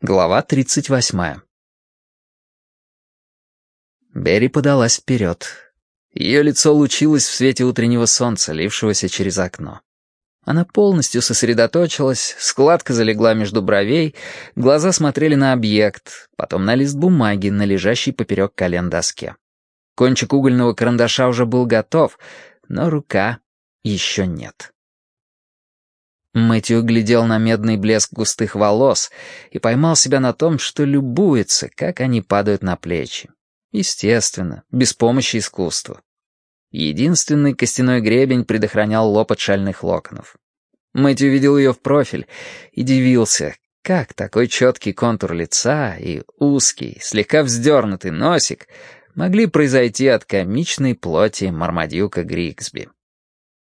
Глава 38. Берри подалась вперед. Ее лицо лучилось в свете утреннего солнца, лившегося через окно. Она полностью сосредоточилась, складка залегла между бровей, глаза смотрели на объект, потом на лист бумаги, на лежащий поперек колен доске. Кончик угольного карандаша уже был готов, но рука еще нет. Мэтью глядел на медный блеск густых волос и поймал себя на том, что любуется, как они падают на плечи. Естественно, без помощи искусства. Единственный костяной гребень предохранял лоб от шальных локонов. Мэтью видел ее в профиль и дивился, как такой четкий контур лица и узкий, слегка вздернутый носик могли произойти от комичной плоти Мармадюка Григсби.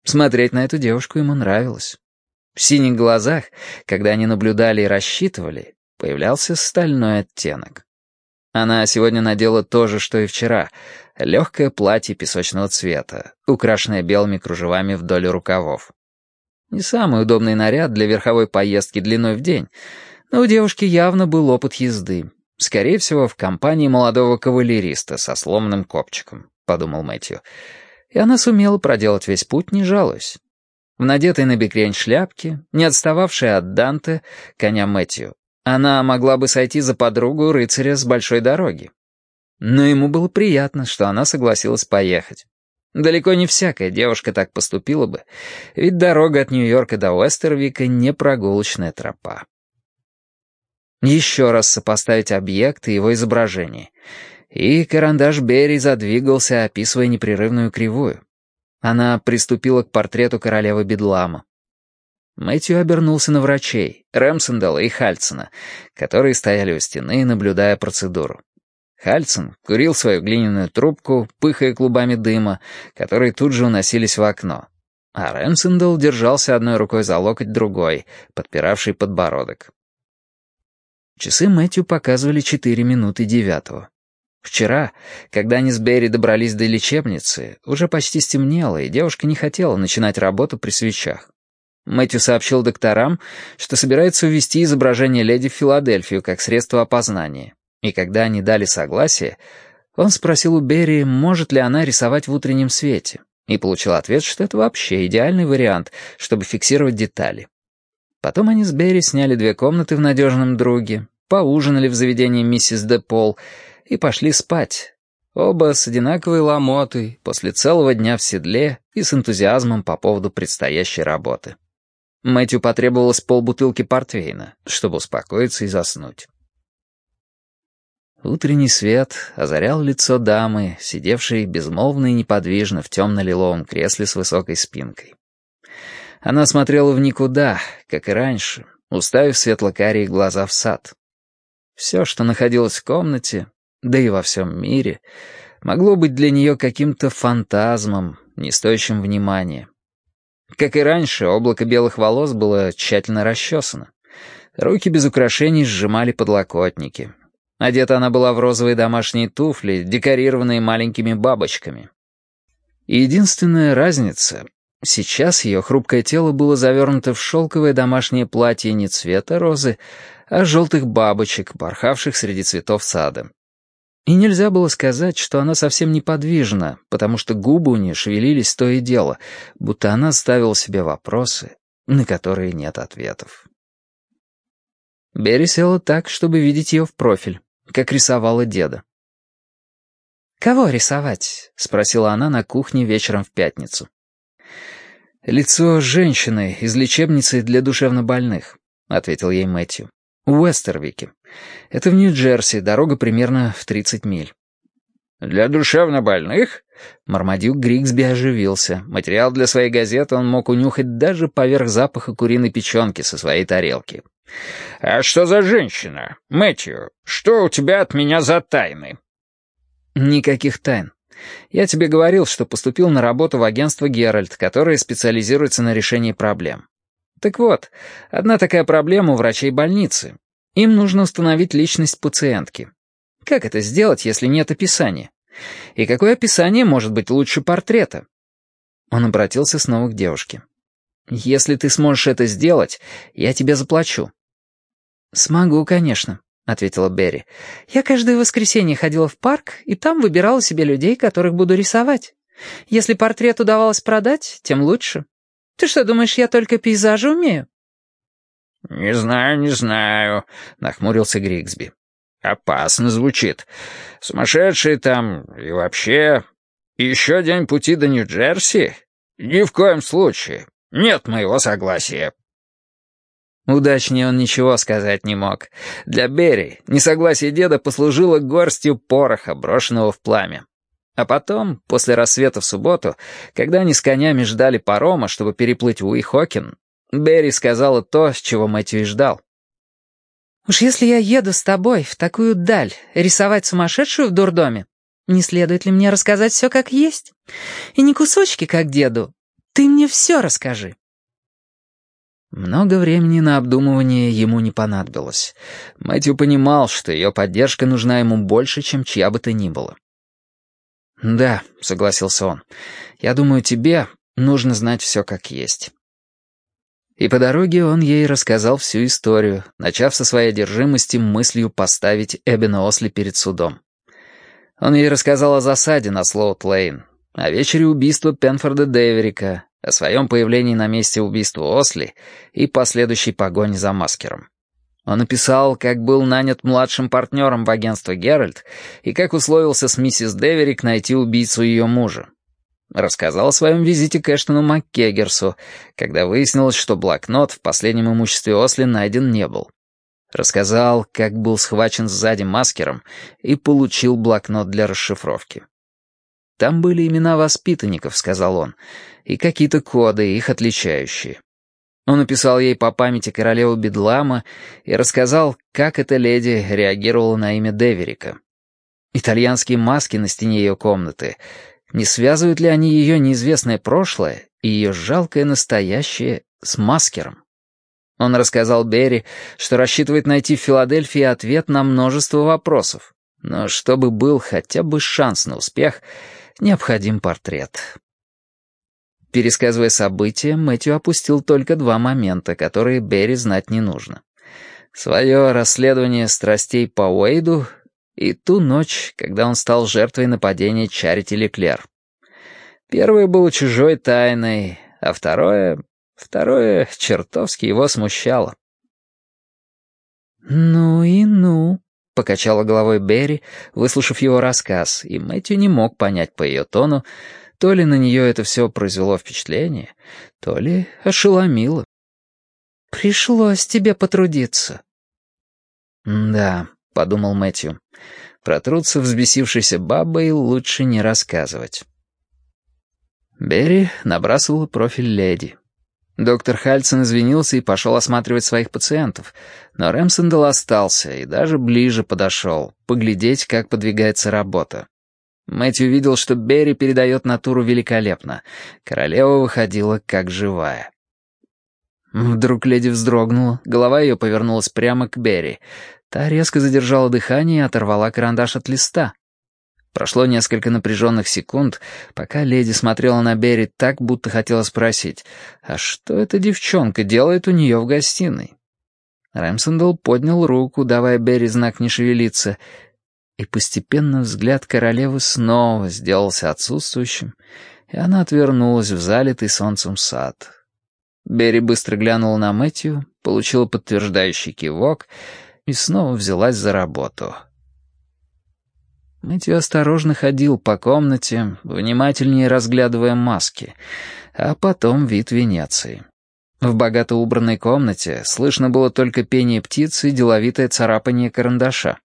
Смотреть на эту девушку ему нравилось. В синих глазах, когда они наблюдали и рассчитывали, появлялся стальной оттенок. Она сегодня надела то же, что и вчера. Легкое платье песочного цвета, украшенное белыми кружевами вдоль рукавов. Не самый удобный наряд для верховой поездки длиной в день, но у девушки явно был опыт езды. Скорее всего, в компании молодого кавалериста со сломанным копчиком, подумал Мэтью. И она сумела проделать весь путь, не жалуясь в надетой на бекрень шляпке, не отстававшей от Данте, коня Мэтью. Она могла бы сойти за подругу рыцаря с большой дороги. Но ему было приятно, что она согласилась поехать. Далеко не всякая девушка так поступила бы, ведь дорога от Нью-Йорка до Уэстервика не прогулочная тропа. Еще раз сопоставить объект и его изображение. И карандаш Берри задвигался, описывая непрерывную кривую. Она приступила к портрету королевы Бедлама. Мэтью обернулся на врачей, Рэмсендала и Хальцена, которые стояли у стены, наблюдая процедуру. Хальцен курил свою глиняную трубку, пыхая клубами дыма, которые тут же уносились в окно. А Рэмсендал держался одной рукой за локоть другой, подпиравший подбородок. Часы Мэтью показывали четыре минуты девятого. Вчера, когда они с Берри добрались до лечебницы, уже почти стемнело, и девушка не хотела начинать работу при свечах. Мэтью сообщил докторам, что собирается увезти изображение леди в Филадельфию как средство опознания. И когда они дали согласие, он спросил у Берри, может ли она рисовать в утреннем свете, и получил ответ, что это вообще идеальный вариант, чтобы фиксировать детали. Потом они с Берри сняли две комнаты в надежном друге, поужинали в заведении миссис Де Пол и пошли спать. Оба с одинаковой ломотой, после целого дня в седле и с энтузиазмом по поводу предстоящей работы. Мэтью потребовалось полбутылки портвейна, чтобы успокоиться и заснуть. Утренний свет озарял лицо дамы, сидевшей безмолвно и неподвижно в темно-лиловом кресле с высокой спинкой. Она смотрела в никуда, как и раньше, уставив светло-карие глаза в сад. Все, что находилось в комнате, да и во всем мире, могло быть для нее каким-то фантазмом, не стоящим внимания. Как и раньше, облако белых волос было тщательно расчесано. Руки без украшений сжимали подлокотники. Одета она была в розовые домашние туфли, декорированные маленькими бабочками. И единственная разница — сейчас ее хрупкое тело было завернуто в шелковое домашнее платье не цвета розы, а желтых бабочек, порхавших среди цветов сада. И нельзя было сказать, что она совсем неподвижна, потому что губы у нее шевелились то и дело, будто она ставила себе вопросы, на которые нет ответов. Берри села так, чтобы видеть ее в профиль, как рисовала деда. «Кого рисовать?» — спросила она на кухне вечером в пятницу. «Лицо женщины из лечебницы для душевнобольных», — ответил ей Мэтью. В Уэстервике. Это в Нью-Джерси, дорога примерно в 30 миль. «Для душевнобольных?» Мармадюк Григсби оживился. Материал для своей газеты он мог унюхать даже поверх запаха куриной печенки со своей тарелки. «А что за женщина? Мэтью, что у тебя от меня за тайны?» «Никаких тайн. Я тебе говорил, что поступил на работу в агентство «Геральт», которое специализируется на решении проблем. Так вот, одна такая проблема у врачей больницы. Им нужно установить личность пациентки. Как это сделать, если нет описания? И какое описание может быть лучше портрета? Он обратился снова к девушке. «Если ты сможешь это сделать, я тебе заплачу». «Смогу, конечно», — ответила Берри. «Я каждое воскресенье ходила в парк, и там выбирала себе людей, которых буду рисовать. Если портрет удавалось продать, тем лучше. Ты что, думаешь, я только пейзажи умею?» «Не знаю, не знаю», — нахмурился Григсби. «Опасно звучит. Сумасшедшие там и вообще... Еще день пути до Нью-Джерси? Ни в коем случае. Нет моего согласия». Удачнее он ничего сказать не мог. Для Берри несогласие деда послужило горстью пороха, брошенного в пламя. А потом, после рассвета в субботу, когда они с конями ждали парома, чтобы переплыть Уихокин, Берри сказала то, чего Мэтью и ждал. «Уж если я еду с тобой в такую даль, рисовать сумасшедшую в дурдоме, не следует ли мне рассказать все как есть? И не кусочки, как деду. Ты мне все расскажи». Много времени на обдумывание ему не понадобилось. Мэтью понимал, что ее поддержка нужна ему больше, чем чья бы то ни было. «Да», — согласился он, — «я думаю, тебе нужно знать все как есть». И по дороге он ей рассказал всю историю, начав со своей одержимости мыслью поставить Эбена Осли перед судом. Он ей рассказал о засаде на Слоут-Лейн, о вечере убийства Пенфорда Дейверика, о своем появлении на месте убийства Осли и последующей погоне за маскером. Он написал, как был нанят младшим партнером в агентство «Геральт» и как условился с миссис Деверик найти убийцу ее мужа. Рассказал о своем визите к Эштону МакКегерсу, когда выяснилось, что блокнот в последнем имуществе Осли найден не был. Рассказал, как был схвачен сзади маскером и получил блокнот для расшифровки. «Там были имена воспитанников», — сказал он, — «и какие-то коды, их отличающие. Он написал ей по памяти королеву Бедлама и рассказал, как эта леди реагировала на имя Деверика. Итальянские маски на стене ее комнаты. Не связывают ли они ее неизвестное прошлое и ее жалкое настоящее с маскером? Он рассказал Берри, что рассчитывает найти в Филадельфии ответ на множество вопросов. Но чтобы был хотя бы шанс на успех, необходим портрет. Пересказывая события, Мэтью опустил только два момента, которые Берри знать не нужно. Свое расследование страстей по Уэйду и ту ночь, когда он стал жертвой нападения Чарити Леклер. Первое было чужой тайной, а второе... Второе чертовски его смущало. «Ну и ну», — покачала головой Берри, выслушав его рассказ, и Мэтью не мог понять по ее тону, то ли на нее это все произвело впечатление, то ли ошеломило. «Пришлось тебе потрудиться». «Да», — подумал Мэтью, — «про труд взбесившейся бабой лучше не рассказывать». Берри набрасывала профиль леди. Доктор Хальцин извинился и пошел осматривать своих пациентов, но Рэмсендел остался и даже ближе подошел, поглядеть, как подвигается работа. Мэтью видел, что Берри передает натуру великолепно. Королева выходила как живая. Вдруг леди вздрогнула, голова ее повернулась прямо к Берри. Та резко задержала дыхание и оторвала карандаш от листа. Прошло несколько напряженных секунд, пока леди смотрела на Берри так, будто хотела спросить, а что эта девчонка делает у нее в гостиной? Рэмсендл поднял руку, давая Берри знак не шевелиться, и постепенно взгляд королевы снова сделался отсутствующим, и она отвернулась в залитый солнцем сад. Берри быстро глянула на Мэтью, получила подтверждающий кивок и снова взялась за работу. Мэтью осторожно ходил по комнате, внимательнее разглядывая маски, а потом вид Венеции. В богато убранной комнате слышно было только пение птицы и деловитое царапание карандаша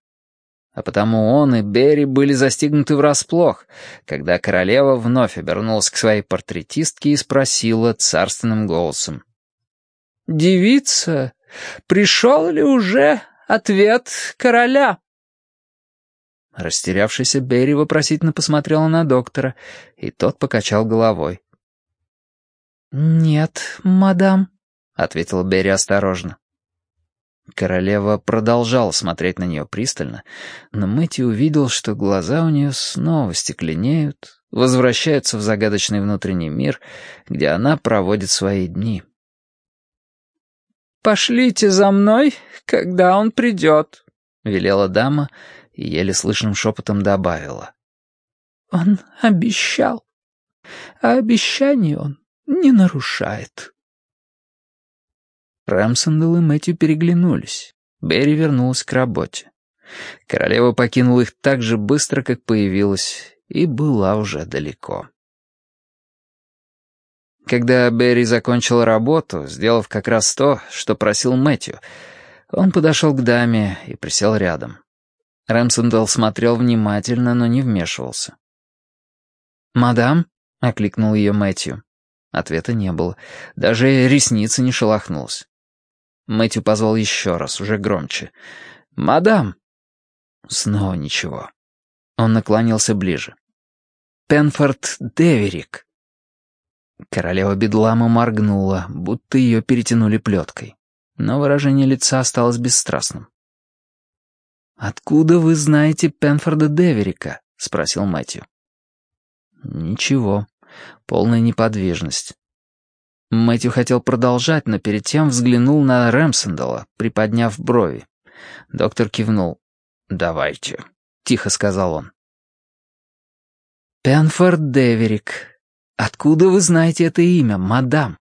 а потому он и Берри были застигнуты врасплох, когда королева вновь обернулась к своей портретистке и спросила царственным голосом. «Девица, пришел ли уже ответ короля?» Растерявшийся Берри вопросительно посмотрела на доктора, и тот покачал головой. «Нет, мадам», — ответила Берри осторожно. Королева продолжала смотреть на нее пристально, но Мэтью увидел, что глаза у нее снова стекленеют, возвращаются в загадочный внутренний мир, где она проводит свои дни. «Пошлите за мной, когда он придет», — велела дама и еле слышным шепотом добавила. «Он обещал, а обещание он не нарушает». Рэмсондл и Мэтью переглянулись. Берри вернулась к работе. Королева покинула их так же быстро, как появилась, и была уже далеко. Когда Берри закончил работу, сделав как раз то, что просил Мэтью, он подошел к даме и присел рядом. Рэмсендал смотрел внимательно, но не вмешивался. «Мадам?» — окликнул ее Мэтью. Ответа не было. Даже ресница не шелохнулась. Мэтью позвал еще раз, уже громче. «Мадам!» Снова ничего. Он наклонился ближе. «Пенфорд Деверик». Королева Бедлама моргнула, будто ее перетянули плеткой. Но выражение лица осталось бесстрастным. «Откуда вы знаете Пенфорда Деверика?» — спросил Мэтью. «Ничего. Полная неподвижность. Мэтью хотел продолжать, но перед тем взглянул на Рэмсендала, приподняв брови. Доктор кивнул. «Давайте», — тихо сказал он. «Пенфорд Деверик. Откуда вы знаете это имя, мадам?»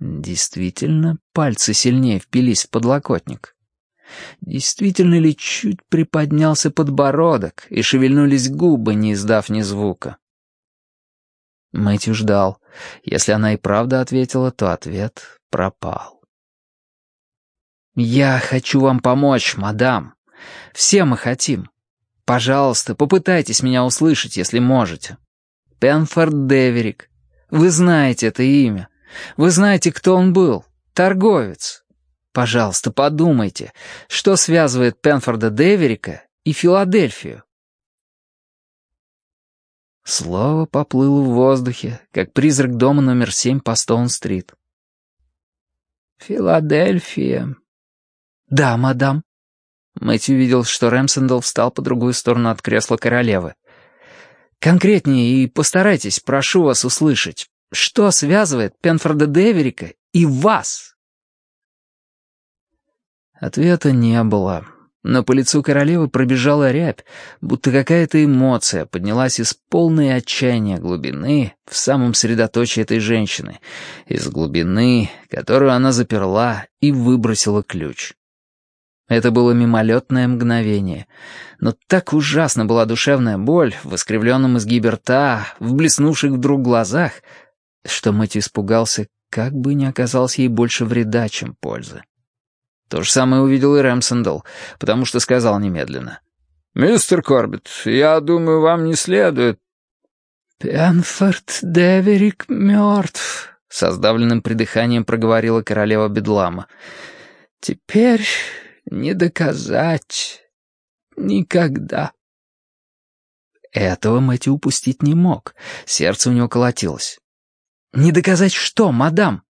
Действительно, пальцы сильнее впились в подлокотник. Действительно ли чуть приподнялся подбородок и шевельнулись губы, не издав ни звука? Мэтью ждал. Если она и правда ответила, то ответ пропал. «Я хочу вам помочь, мадам. Все мы хотим. Пожалуйста, попытайтесь меня услышать, если можете. Пенфорд Деверик. Вы знаете это имя. Вы знаете, кто он был. Торговец. Пожалуйста, подумайте, что связывает Пенфорда Деверика и Филадельфию. Слово поплыло в воздухе, как призрак дома номер семь по Стоун-стрит. «Филадельфия». «Да, мадам». Мэтью видел, что Рэмсендал встал по другую сторону от кресла королевы. «Конкретнее и постарайтесь, прошу вас услышать, что связывает Пенфорда Деверика и вас?» Ответа не было. Но по лицу королевы пробежала рябь, будто какая-то эмоция поднялась из полной отчаяния глубины в самом средоточии этой женщины, из глубины, которую она заперла и выбросила ключ. Это было мимолетное мгновение, но так ужасно была душевная боль в искривленном изгибе рта, в блеснувших вдруг глазах, что Мэтью испугался, как бы не оказалось ей больше вреда, чем пользы. То же самое увидел и Рэмсендал, потому что сказал немедленно. «Мистер Корбет, я думаю, вам не следует...» «Пенфорд Деверик мертв», — со сдавленным придыханием проговорила королева Бедлама. «Теперь не доказать. Никогда». Этого Мэтью упустить не мог. Сердце у него колотилось. «Не доказать что, мадам?»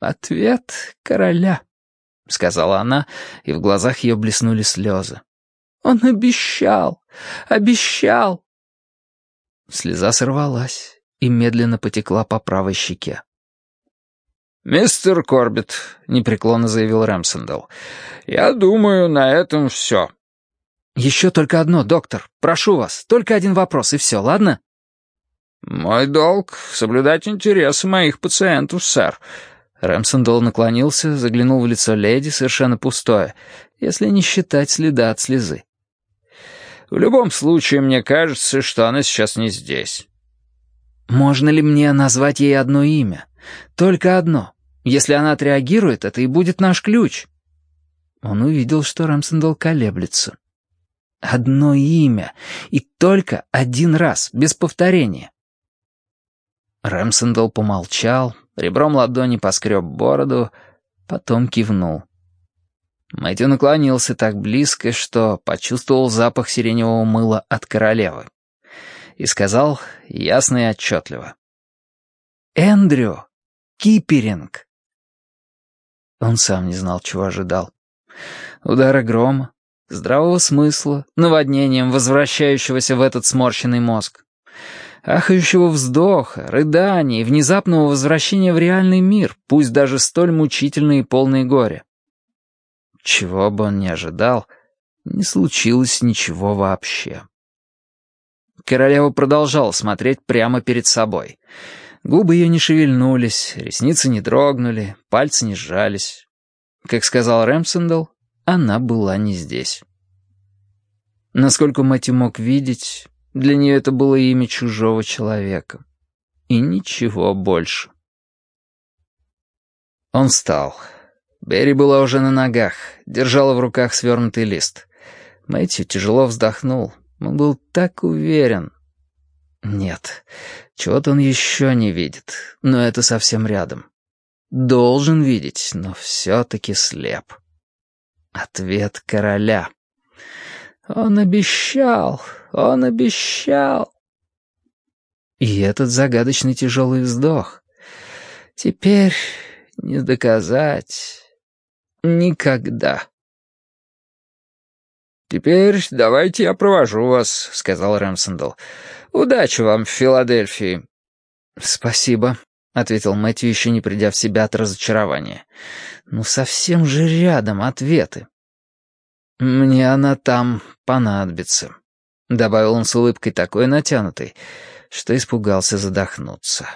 «Ответ короля». — сказала она, и в глазах ее блеснули слезы. «Он обещал! Обещал!» Слеза сорвалась и медленно потекла по правой щеке. «Мистер Корбет», — непреклонно заявил Рэмсендал, — «я думаю, на этом все». «Еще только одно, доктор. Прошу вас, только один вопрос, и все, ладно?» «Мой долг — соблюдать интересы моих пациентов, сэр», Рэмсендол наклонился, заглянул в лицо леди, совершенно пустое, если не считать следа от слезы. «В любом случае, мне кажется, что она сейчас не здесь». «Можно ли мне назвать ей одно имя? Только одно. Если она отреагирует, это и будет наш ключ». Он увидел, что Рэмсендол колеблется. «Одно имя. И только один раз, без повторения». Рэмсендол помолчал, ребром ладони поскреб бороду, потом кивнул. Мэтью наклонился так близко, что почувствовал запах сиреневого мыла от королевы. И сказал ясно и отчетливо. «Эндрю! Киперинг!» Он сам не знал, чего ожидал. Удара грома, здравого смысла, наводнением, возвращающегося в этот сморщенный мозг. Ахающего вздоха, рыданий, внезапного возвращения в реальный мир, пусть даже столь мучительный и полный горя. Чего бы он ни ожидал, не случилось ничего вообще. Королева продолжала смотреть прямо перед собой. Губы ее не шевельнулись, ресницы не дрогнули, пальцы не сжались. Как сказал Рэмсендал, она была не здесь. Насколько Мэтью мог видеть, для нее это было имя чужого человека. И ничего больше. Он встал. Берри была уже на ногах, держала в руках свернутый лист. Мэтью тяжело вздохнул. Он был так уверен. Нет, чего-то он еще не видит, но это совсем рядом. Должен видеть, но все-таки слеп. Ответ короля. Он обещал, он обещал. И этот загадочный тяжелый вздох. Теперь не доказать. Никогда. «Теперь давайте я провожу вас», — сказал Рэмсендл. «Удачи вам в Филадельфии». «Спасибо», — ответил Мэтью, еще не придя в себя от разочарования. «Ну, совсем же рядом ответы». «Мне она там понадобится», — добавил он с улыбкой такой натянутой, что испугался задохнуться.